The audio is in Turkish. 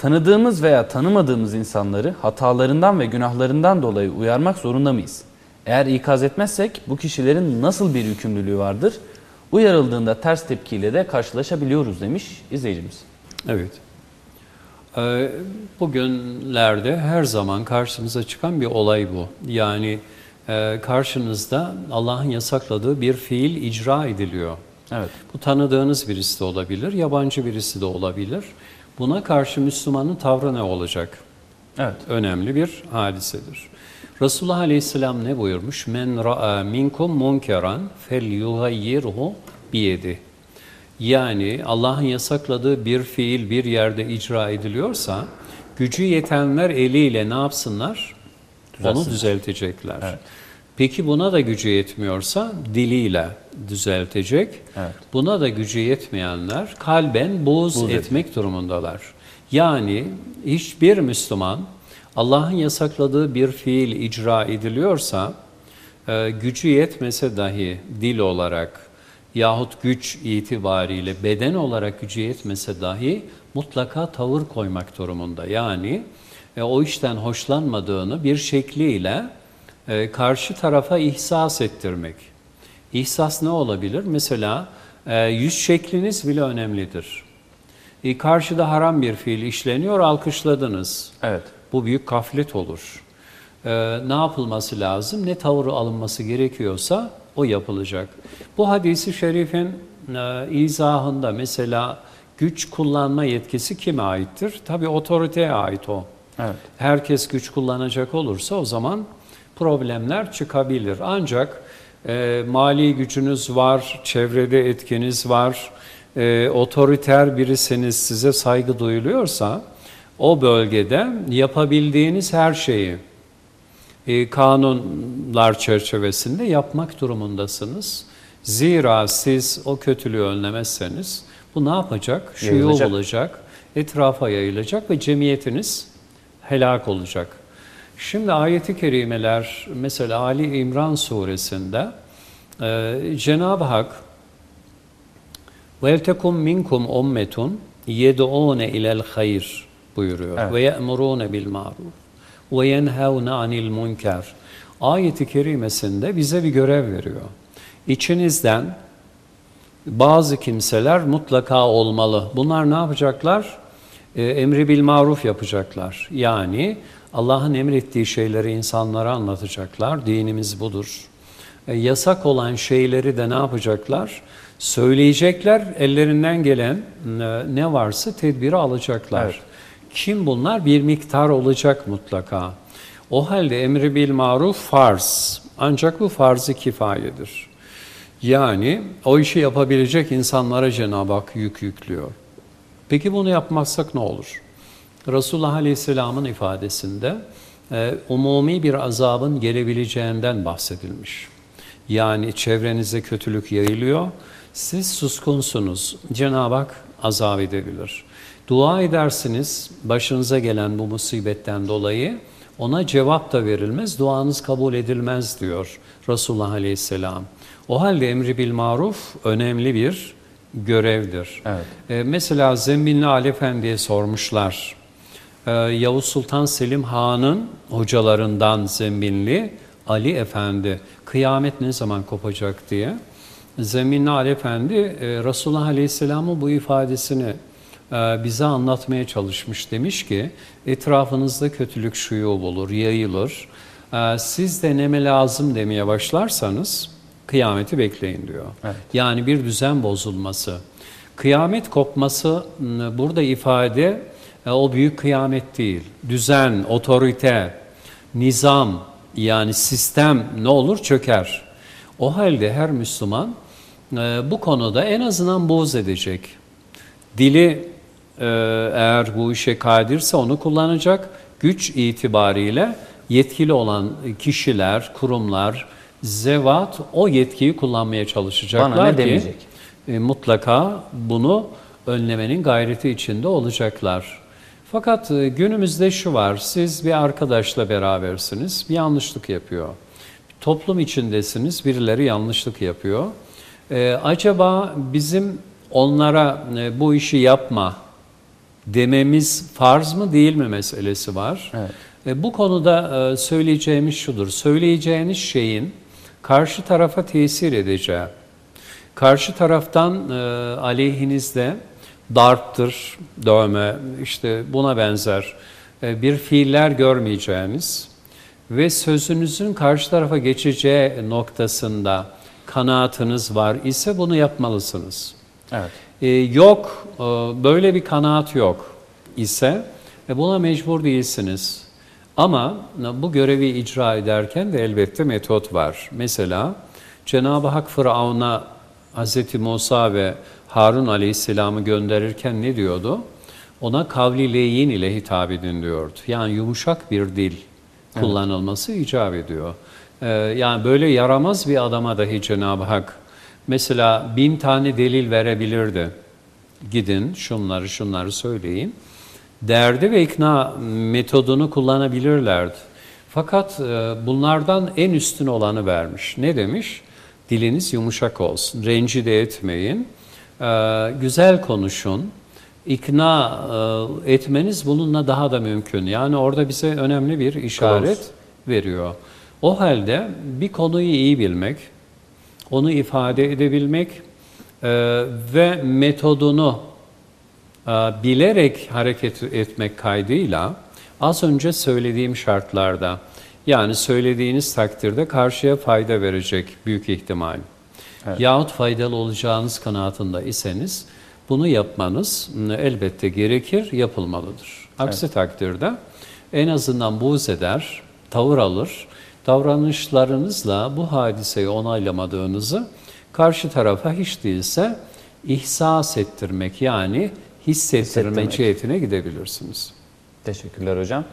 Tanıdığımız veya tanımadığımız insanları hatalarından ve günahlarından dolayı uyarmak zorunda mıyız? Eğer ikaz etmezsek bu kişilerin nasıl bir yükümlülüğü vardır? Uyarıldığında ters tepkiyle de karşılaşabiliyoruz demiş izleyicimiz. Evet. Ee, bugünlerde her zaman karşımıza çıkan bir olay bu. Yani e, karşınızda Allah'ın yasakladığı bir fiil icra ediliyor. Evet. Bu tanıdığınız birisi de olabilir, yabancı birisi de olabilir. Buna karşı Müslümanın tavrı ne olacak? Evet. Önemli bir hadisedir. Resulullah Aleyhisselam ne buyurmuş? Men ra'a minkum munkeran fel yuhayyirhu biyedi. Yani Allah'ın yasakladığı bir fiil bir yerde icra ediliyorsa gücü yetenler eliyle ne yapsınlar? Onu düzeltecekler. Evet. Peki buna da gücü yetmiyorsa diliyle düzeltecek. Evet. Buna da gücü yetmeyenler kalben buğz, Buğz etmek durumundalar. Yani hiçbir Müslüman Allah'ın yasakladığı bir fiil icra ediliyorsa e, gücü yetmese dahi dil olarak yahut güç itibariyle beden olarak gücü yetmese dahi mutlaka tavır koymak durumunda. Yani e, o işten hoşlanmadığını bir şekliyle e, karşı tarafa ihsas ettirmek. İhsas ne olabilir? Mesela e, yüz şekliniz bile önemlidir. E, karşıda haram bir fiil işleniyor, alkışladınız. Evet. Bu büyük gaflet olur. E, ne yapılması lazım? Ne tavır alınması gerekiyorsa o yapılacak. Bu hadisi şerifin e, izahında mesela güç kullanma yetkisi kime aittir? Tabi otoriteye ait o. Evet. Herkes güç kullanacak olursa o zaman problemler çıkabilir. Ancak e, mali gücünüz var, çevrede etkiniz var, e, otoriter birisiniz, size saygı duyuluyorsa o bölgede yapabildiğiniz her şeyi e, kanunlar çerçevesinde yapmak durumundasınız. Zira siz o kötülüğü önlemezseniz bu ne yapacak? Şuyu Yayılacak. olacak, etrafa yayılacak ve cemiyetiniz helak olacak. Şimdi ayeti kerimeler mesela Ali İmran suresinde e, Cenab-ı Hak وَلْتَكُمْ مِنْكُمْ اُمَّةٌ يَدْعُونَ اِلَى الْخَيْرِ buyuruyor. Evet. وَيَأْمُرُونَ بِالْمَعْرُوفِ وَيَنْهَوْنَ عَنِ الْمُنْكَرِ Ayeti kerimesinde bize bir görev veriyor. İçinizden bazı kimseler mutlaka olmalı. Bunlar ne yapacaklar? E, emri bil maruf yapacaklar. Yani Allah'ın emrettiği şeyleri insanlara anlatacaklar. Dinimiz budur. E, yasak olan şeyleri de ne yapacaklar? Söyleyecekler. Ellerinden gelen e, ne varsa tedbiri alacaklar. Evet. Kim bunlar? Bir miktar olacak mutlaka. O halde emri bil maruf farz. Ancak bu farz-ı kifayedir. Yani o işi yapabilecek insanlara Cenab-ı Hak yük yüklüyor. Peki bunu yapmazsak ne olur? Resulullah Aleyhisselam'ın ifadesinde e, umumi bir azabın gelebileceğinden bahsedilmiş. Yani çevrenize kötülük yayılıyor, siz suskunsunuz, Cenab-ı Hak azap edebilir. Dua edersiniz başınıza gelen bu musibetten dolayı, ona cevap da verilmez, duanız kabul edilmez diyor Resulullah Aleyhisselam. O halde emri bil maruf önemli bir görevdir. Evet. Ee, mesela Zembinli Ali Efendi'ye sormuşlar. Ee, Yavuz Sultan Selim Han'ın hocalarından Zembinli Ali Efendi kıyamet ne zaman kopacak diye. Zembinli Ali Efendi e, Resulullah Aleyhisselam'ın bu ifadesini e, bize anlatmaya çalışmış. Demiş ki etrafınızda kötülük şuyu bulur, yayılır. E, Siz de neme lazım demeye başlarsanız kıyameti bekleyin diyor. Evet. Yani bir düzen bozulması. Kıyamet kopması m, burada ifade e, o büyük kıyamet değil. Düzen, otorite, nizam yani sistem ne olur çöker. O halde her Müslüman e, bu konuda en azından boğuz edecek. Dili e, eğer bu işe kadirse onu kullanacak. Güç itibariyle yetkili olan kişiler, kurumlar, zevat o yetkiyi kullanmaya çalışacaklar Bana ne ki demeyecek? e, mutlaka bunu önlemenin gayreti içinde olacaklar. Fakat e, günümüzde şu var, siz bir arkadaşla berabersiniz, bir yanlışlık yapıyor. Toplum içindesiniz, birileri yanlışlık yapıyor. E, acaba bizim onlara e, bu işi yapma dememiz farz mı değil mi meselesi var. Evet. E, bu konuda e, söyleyeceğimiz şudur. Söyleyeceğiniz şeyin karşı tarafa tesir edeceği. Karşı taraftan e, aleyhinizde darptır, dövme, işte buna benzer e, bir fiiller görmeyeceğiniz ve sözünüzün karşı tarafa geçeceği noktasında kanaatiniz var ise bunu yapmalısınız. Evet. E, yok, e, böyle bir kanaat yok ise e, buna mecbur değilsiniz. Ama bu görevi icra ederken de elbette metot var. Mesela Cenab-ı Hak Firavun'a Hz. Musa ve Harun Aleyhisselam'ı gönderirken ne diyordu? Ona kavli leyin ile hitap edin diyordu. Yani yumuşak bir dil kullanılması icap ediyor. E, yani böyle yaramaz bir adama dahi Cenab-ı Hak mesela bin tane delil verebilirdi. Gidin şunları şunları söyleyin. Derdi ve ikna metodunu kullanabilirlerdi. Fakat e, bunlardan en üstün olanı vermiş. Ne demiş? Diliniz yumuşak olsun, rencide etmeyin, e, güzel konuşun, ikna e, etmeniz bununla daha da mümkün. Yani orada bize önemli bir işaret Kılavuz. veriyor. O halde bir konuyu iyi bilmek, onu ifade edebilmek ve metodunu bilerek hareket etmek kaydıyla az önce söylediğim şartlarda yani söylediğiniz takdirde karşıya fayda verecek büyük ihtimal. Yahut faydalı olacağınız kanaatinde iseniz bunu yapmanız elbette gerekir, yapılmalıdır. Aksi takdirde en azından buğz eder, tavır alır, davranışlarınızla bu hadiseyi onaylamadığınızı karşı tarafa hiç değilse ihsas ettirmek yani hissettirme cihetine gidebilirsiniz. Teşekkürler hocam.